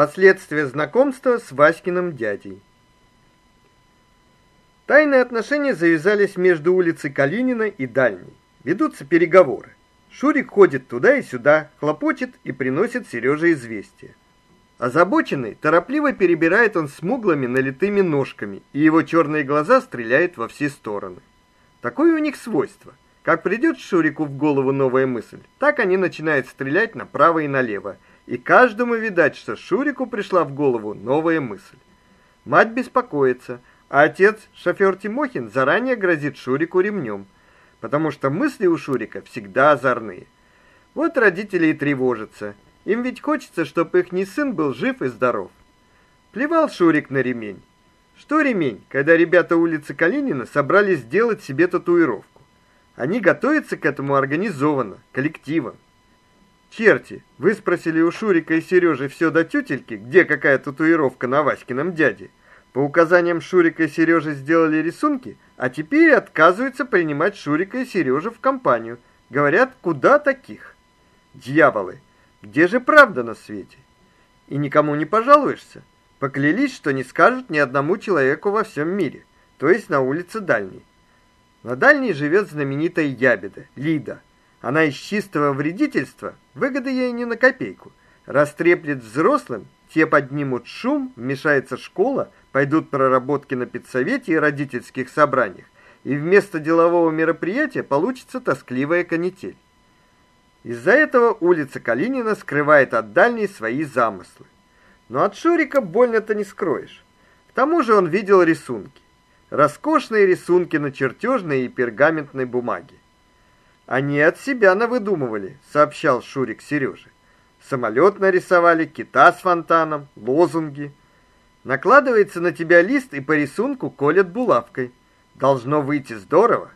Последствия знакомства с Васькиным дядей. Тайные отношения завязались между улицей Калинина и Дальней. Ведутся переговоры. Шурик ходит туда и сюда, хлопочет и приносит Сереже известия. Озабоченный, торопливо перебирает он смуглыми налитыми ножками, и его черные глаза стреляют во все стороны. Такое у них свойство. Как придет Шурику в голову новая мысль, так они начинают стрелять направо и налево, и каждому видать, что Шурику пришла в голову новая мысль. Мать беспокоится, а отец, шофер Тимохин, заранее грозит Шурику ремнем, потому что мысли у Шурика всегда озорные. Вот родители и тревожатся. Им ведь хочется, чтобы их не сын был жив и здоров. Плевал Шурик на ремень. Что ремень, когда ребята улицы Калинина собрались сделать себе татуировку? Они готовятся к этому организованно, коллективом. Черти, вы спросили у Шурика и Сережи все до тютельки, где какая татуировка на Васькином дяде. По указаниям Шурика и Сережи сделали рисунки, а теперь отказываются принимать Шурика и Сережу в компанию. Говорят, куда таких? Дьяволы, где же правда на свете? И никому не пожалуешься. Поклялись, что не скажут ни одному человеку во всем мире, то есть на улице Дальней. На Дальней живет знаменитая ябеда, Лида. Она из чистого вредительства, выгоды ей не на копейку. Растреплет взрослым, те поднимут шум, вмешается школа, пойдут проработки на педсовете и родительских собраниях, и вместо делового мероприятия получится тоскливая канитель. Из-за этого улица Калинина скрывает от дальней свои замыслы. Но от Шурика больно-то не скроешь. К тому же он видел рисунки. Роскошные рисунки на чертежной и пергаментной бумаге. Они от себя навыдумывали, сообщал Шурик Сереже. Самолет нарисовали, кита с фонтаном, лозунги. Накладывается на тебя лист и по рисунку колят булавкой. Должно выйти здорово.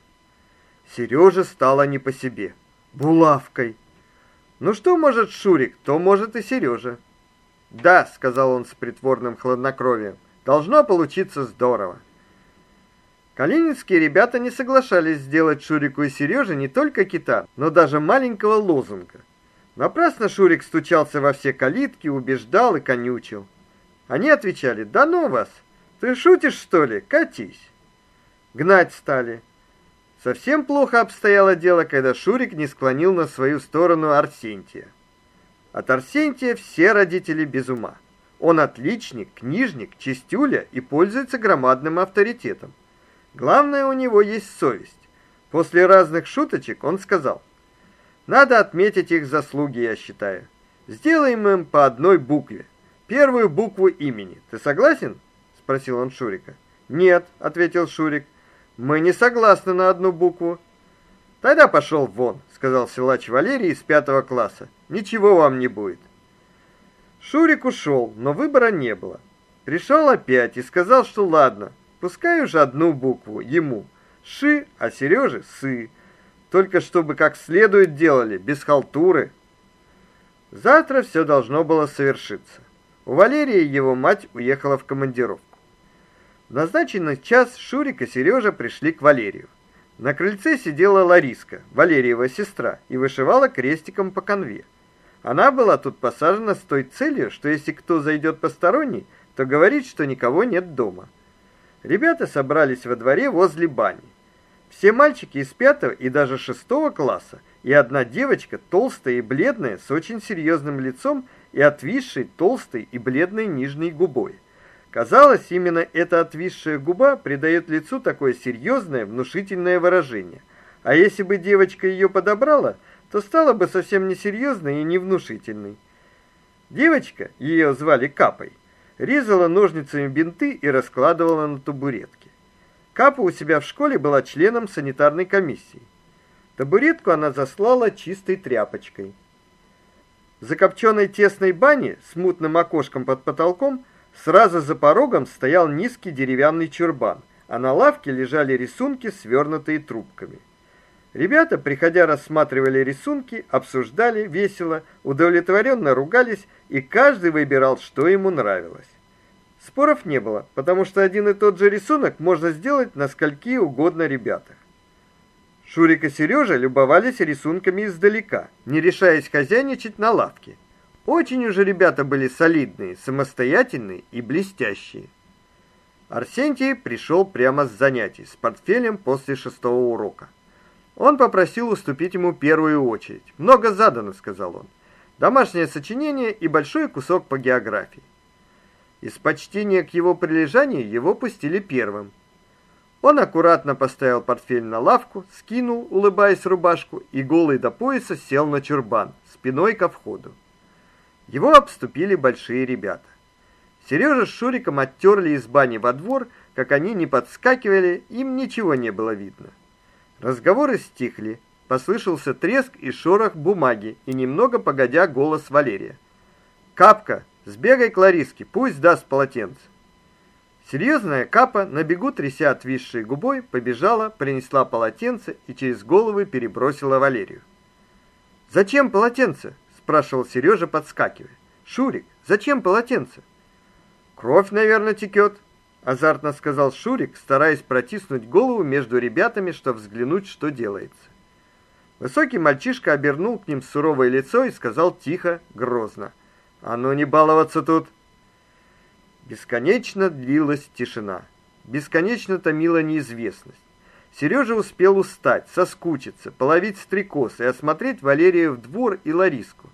Сереже стало не по себе. Булавкой. Ну что может Шурик, то может и Сережа. "Да", сказал он с притворным хладнокровием. "Должно получиться здорово". Калининские ребята не соглашались сделать Шурику и Сереже не только кита, но даже маленького лозунга. Напрасно Шурик стучался во все калитки, убеждал и конючил. Они отвечали: "Да ну вас. Ты шутишь, что ли? Катись". Гнать стали. Совсем плохо обстояло дело, когда Шурик не склонил на свою сторону Арсентия. От Арсентия все родители без ума. Он отличник, книжник, чистюля и пользуется громадным авторитетом. Главное, у него есть совесть. После разных шуточек он сказал: "Надо отметить их заслуги, я считаю. Сделаем им по одной букве. Первую букву имени. Ты согласен?" спросил он Шурика. "Нет", ответил Шурик. "Мы не согласны на одну букву. Тогда пошел вон", сказал силач Валерий из пятого класса. Ничего вам не будет. Шурик ушел, но выбора не было. Пришел опять и сказал, что ладно, пускай уже одну букву ему. Ши, а Сереже сы. Только чтобы как следует делали, без халтуры. Завтра все должно было совершиться. У Валерия его мать уехала в командировку. В назначенный час Шурик и Сережа пришли к Валерию. На крыльце сидела Лариска, Валериева сестра, и вышивала крестиком по конве. Она была тут посажена с той целью, что если кто зайдет посторонний, то говорит, что никого нет дома. Ребята собрались во дворе возле бани. Все мальчики из пятого и даже шестого класса, и одна девочка, толстая и бледная, с очень серьезным лицом и отвисшей толстой и бледной нижней губой. Казалось, именно эта отвисшая губа придает лицу такое серьезное, внушительное выражение. А если бы девочка ее подобрала, то стала бы совсем несерьезной и невнушительной. Девочка, ее звали Капой, резала ножницами бинты и раскладывала на табуретке. Капа у себя в школе была членом санитарной комиссии. Табуретку она заслала чистой тряпочкой. В закопченной тесной бане с мутным окошком под потолком Сразу за порогом стоял низкий деревянный чурбан, а на лавке лежали рисунки, свернутые трубками. Ребята, приходя, рассматривали рисунки, обсуждали весело, удовлетворенно ругались, и каждый выбирал, что ему нравилось. Споров не было, потому что один и тот же рисунок можно сделать на скольки угодно ребятах. Шурик и Сережа любовались рисунками издалека, не решаясь хозяйничать на лавке. Очень уже ребята были солидные, самостоятельные и блестящие. Арсентий пришел прямо с занятий с портфелем после шестого урока. Он попросил уступить ему первую очередь. Много задано, сказал он. Домашнее сочинение и большой кусок по географии. Из почтения к его прилежанию его пустили первым. Он аккуратно поставил портфель на лавку, скинул, улыбаясь, рубашку и голый до пояса сел на чурбан, спиной ко входу. Его обступили большие ребята. Сережа с Шуриком оттерли из бани во двор, как они не подскакивали, им ничего не было видно. Разговоры стихли, послышался треск и шорох бумаги, и немного погодя голос Валерия. Капка, сбегай к Лариске, пусть даст полотенце. Серьезная капа, на бегу тряся отвисшей губой, побежала, принесла полотенце и через головы перебросила Валерию. "Зачем полотенце?" спрашивал Сережа, подскакивая. "Шурик, зачем полотенце?" "Кровь, наверное, текет», азартно сказал Шурик, стараясь протиснуть голову между ребятами, чтобы взглянуть, что делается. Высокий мальчишка обернул к ним суровое лицо и сказал тихо, грозно: "А ну не баловаться тут". Бесконечно длилась тишина. Бесконечно томила неизвестность. Сережа успел устать, соскучиться, половить стрекоз и осмотреть Валерию в двор и Лариску.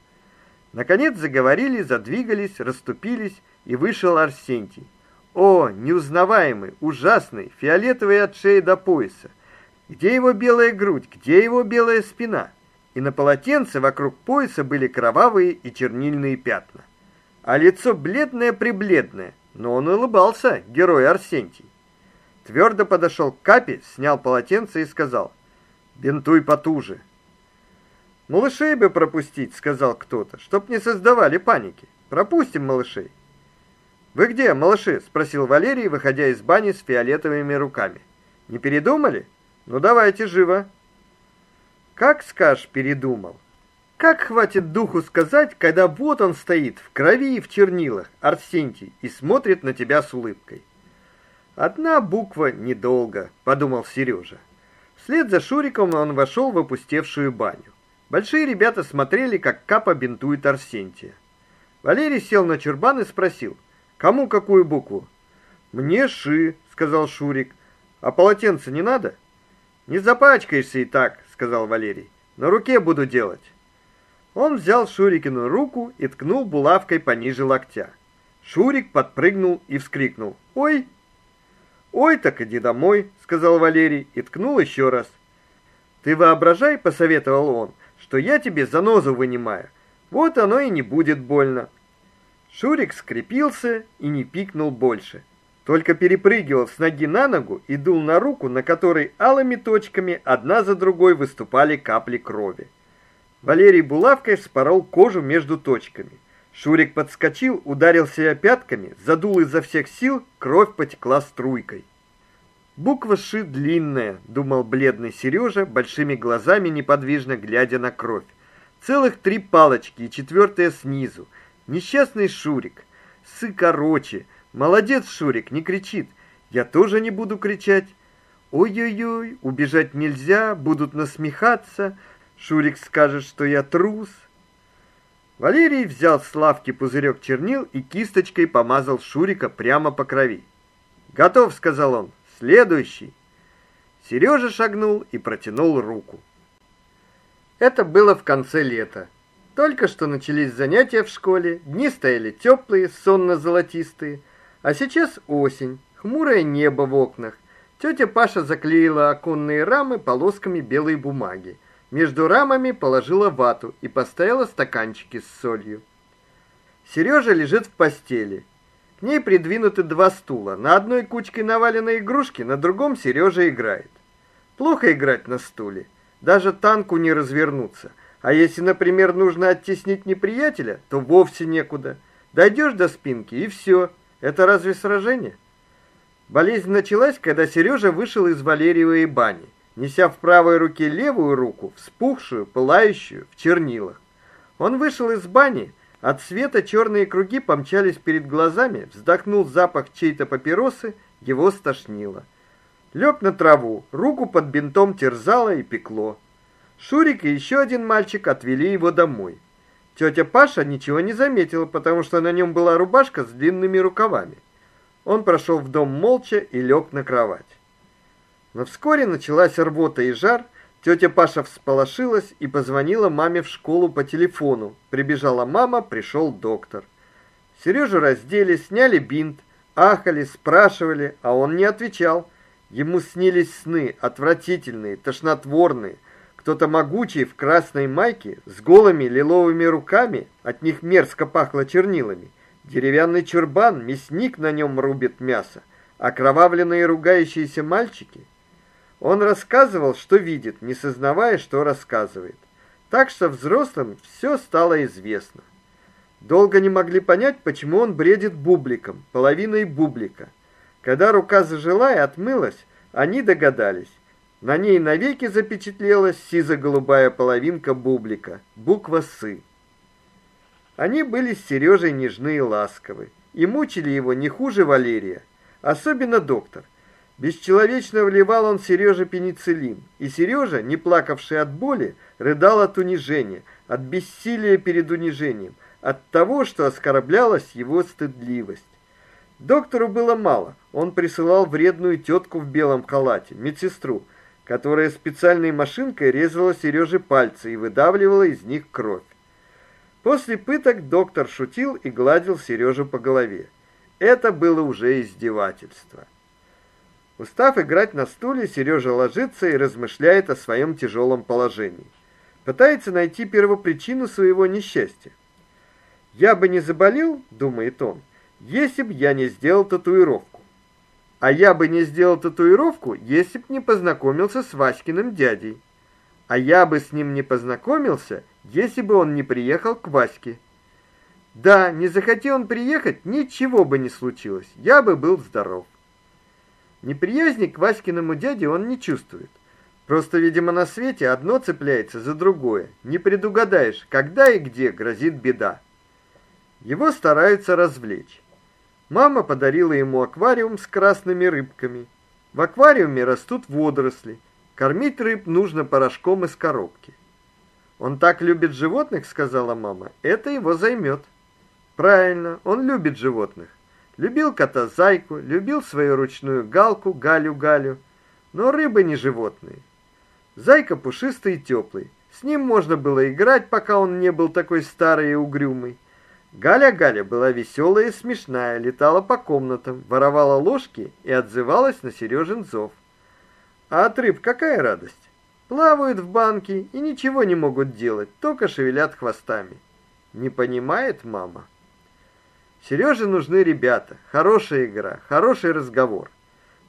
Наконец заговорили, задвигались, расступились, и вышел Арсентий. О, неузнаваемый, ужасный, фиолетовый от шеи до пояса. Где его белая грудь, где его белая спина? И на полотенце вокруг пояса были кровавые и чернильные пятна. А лицо бледное-пребледное, но он улыбался, герой Арсентий. Твердо подошел к Капе, снял полотенце и сказал: "Бинтуй потуже". "Малышей бы пропустить", сказал кто-то, "чтоб не создавали паники. Пропустим малышей". "Вы где, малыши?" спросил Валерий, выходя из бани с фиолетовыми руками. "Не передумали? Ну давайте живо". "Как скажешь, передумал". Как хватит духу сказать, когда вот он стоит в крови и в чернилах, Арсентий, и смотрит на тебя с улыбкой. Одна буква недолго, подумал Сережа. Вслед за Шуриком он вошел в опустевшую баню. Большие ребята смотрели, как Капа бинтует Арсентия. Валерий сел на чурбан и спросил: "Кому какую букву?" "Мне Ши", сказал Шурик. "А полотенце не надо?" "Не запачкаешься и так", сказал Валерий. "На руке буду делать". Он взял Шурикину руку и ткнул булавкой пониже локтя. Шурик подпрыгнул и вскрикнул: "Ой!" "Ой, так иди домой", сказал Валерий и ткнул еще раз. "Ты воображай", посоветовал он, "что я тебе занозу вынимаю. Вот оно и не будет больно". Шурик скрепился и не пикнул больше, только перепрыгивал с ноги на ногу и дул на руку, на которой алыми точками одна за другой выступали капли крови. Валерий булавкой вспорол кожу между точками. Шурик подскочил, ударил себя пятками, задул изо всех сил, кровь потекла струйкой. Буква Ш длинная, думал бледный Сережа, большими глазами неподвижно глядя на кровь. Целых три палочки и четвертая снизу. Несчастный Шурик. Сы короче. Молодец, Шурик, не кричит. Я тоже не буду кричать. Ой-ой-ой, убежать нельзя, будут насмехаться. Шурик скажет, что я трус. Валерий взял с лавки пузырек чернил и кисточкой помазал Шурика прямо по крови. "Готов", сказал он. "Следующий". Сережа шагнул и протянул руку. Это было в конце лета. Только что начались занятия в школе, дни стояли теплые, сонно-золотистые, а сейчас осень, хмурое небо в окнах. Тетя Паша заклеила оконные рамы полосками белой бумаги. Между рамами положила вату и поставила стаканчики с солью. Сережа лежит в постели. К ней придвинуты два стула. На одной кучке навалены игрушки, на другом Сережа играет. Плохо играть на стуле. Даже танку не развернуться. А если, например, нужно оттеснить неприятеля, то вовсе некуда. Дойдешь до спинки и все. Это разве сражение? Болезнь началась, когда Сережа вышел из Валериевой бани неся в правой руке левую руку, вспухшую, пылающую, в чернилах. Он вышел из бани, от света черные круги помчались перед глазами, вздохнул запах чьей-то папиросы, его стошнило. Лег на траву, руку под бинтом терзало и пекло. Шурик и еще один мальчик отвели его домой. Тетя Паша ничего не заметила, потому что на нем была рубашка с длинными рукавами. Он прошел в дом молча и лег на кровать. Но вскоре началась рвота и жар. Тетя Паша всполошилась и позвонила маме в школу по телефону. Прибежала мама, пришел доктор. Сережу раздели, сняли бинт, ахали, спрашивали, а он не отвечал. Ему снились сны, отвратительные, тошнотворные. Кто-то могучий в красной майке, с голыми лиловыми руками, от них мерзко пахло чернилами. Деревянный чурбан, мясник на нем рубит мясо. Окровавленные ругающиеся мальчики. Он рассказывал, что видит, не сознавая, что рассказывает. Так что взрослым все стало известно. Долго не могли понять, почему он бредит бубликом, половиной бублика. Когда рука зажила и отмылась, они догадались. На ней навеки запечатлелась сизо-голубая половинка бублика, буква «С». Они были с Сережей нежны и ласковы, и мучили его не хуже Валерия, особенно доктор. Бесчеловечно вливал он Сереже пенициллин, и Сережа, не плакавший от боли, рыдал от унижения, от бессилия перед унижением, от того, что оскорблялась его стыдливость. Доктору было мало. Он присылал вредную тетку в белом халате, медсестру, которая специальной машинкой резала Сереже пальцы и выдавливала из них кровь. После пыток доктор шутил и гладил Сережу по голове. Это было уже издевательство. Устав играть на стуле, Сережа ложится и размышляет о своем тяжелом положении. Пытается найти первопричину своего несчастья. Я бы не заболел, думает он, если бы я не сделал татуировку. А я бы не сделал татуировку, если бы не познакомился с Васькиным дядей. А я бы с ним не познакомился, если бы он не приехал к Ваське. Да, не захотел он приехать, ничего бы не случилось. Я бы был здоров. Неприязни к Васькиному дяде он не чувствует. Просто, видимо, на свете одно цепляется за другое. Не предугадаешь, когда и где грозит беда. Его стараются развлечь. Мама подарила ему аквариум с красными рыбками. В аквариуме растут водоросли. Кормить рыб нужно порошком из коробки. Он так любит животных, сказала мама. Это его займет. Правильно, он любит животных. Любил кота Зайку, любил свою ручную галку Галю-Галю, но рыбы не животные. Зайка пушистый и теплый. С ним можно было играть, пока он не был такой старый и угрюмый. Галя-Галя была веселая и смешная, летала по комнатам, воровала ложки и отзывалась на Сережин зов. А от рыб какая радость? Плавают в банке и ничего не могут делать, только шевелят хвостами. Не понимает мама. Сереже нужны ребята, хорошая игра, хороший разговор.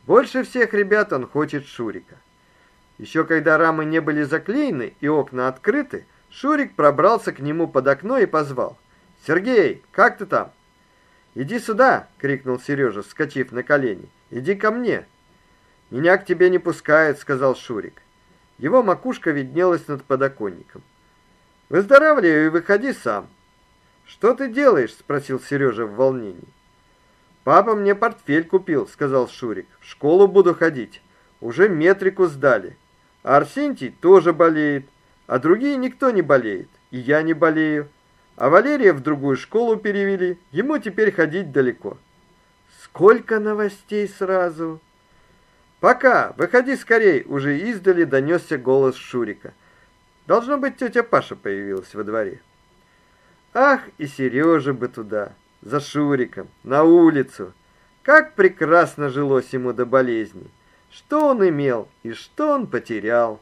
Больше всех ребят он хочет Шурика. Еще когда рамы не были заклеены и окна открыты, Шурик пробрался к нему под окно и позвал: Сергей, как ты там? Иди сюда, крикнул Сережа, вскочив на колени. Иди ко мне. Меня к тебе не пускают, сказал Шурик. Его макушка виднелась над подоконником. Выздоравливай и выходи сам. Что ты делаешь? спросил Сережа в волнении. Папа мне портфель купил, сказал Шурик. В школу буду ходить. Уже метрику сдали. А Арсентий тоже болеет, а другие никто не болеет, и я не болею. А Валерия в другую школу перевели. Ему теперь ходить далеко. Сколько новостей сразу. Пока, выходи скорей, уже издали донесся голос Шурика. Должно быть, тетя Паша появилась во дворе. Ах, и Сережа бы туда, за Шуриком, на улицу. Как прекрасно жилось ему до болезни. Что он имел и что он потерял.